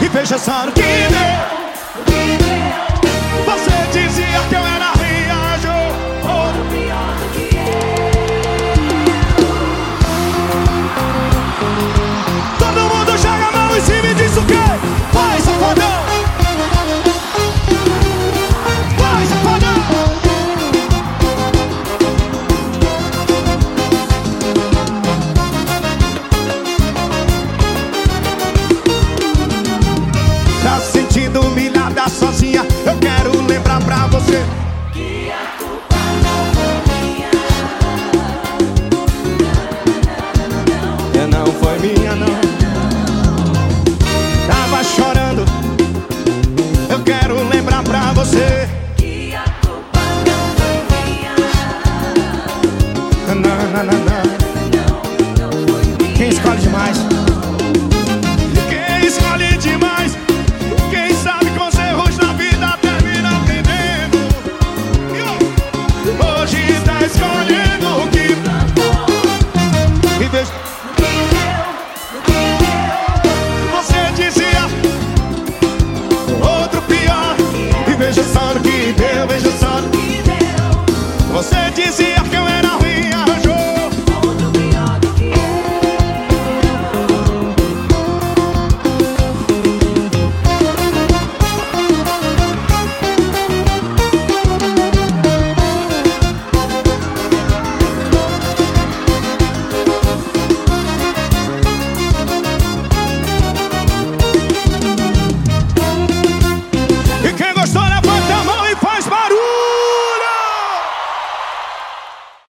E veja essa arquinha. lembrar pra você que a culpa não foi minha. Na, na. Não, não foi minha. Quem escolhe demais? Quem escolhe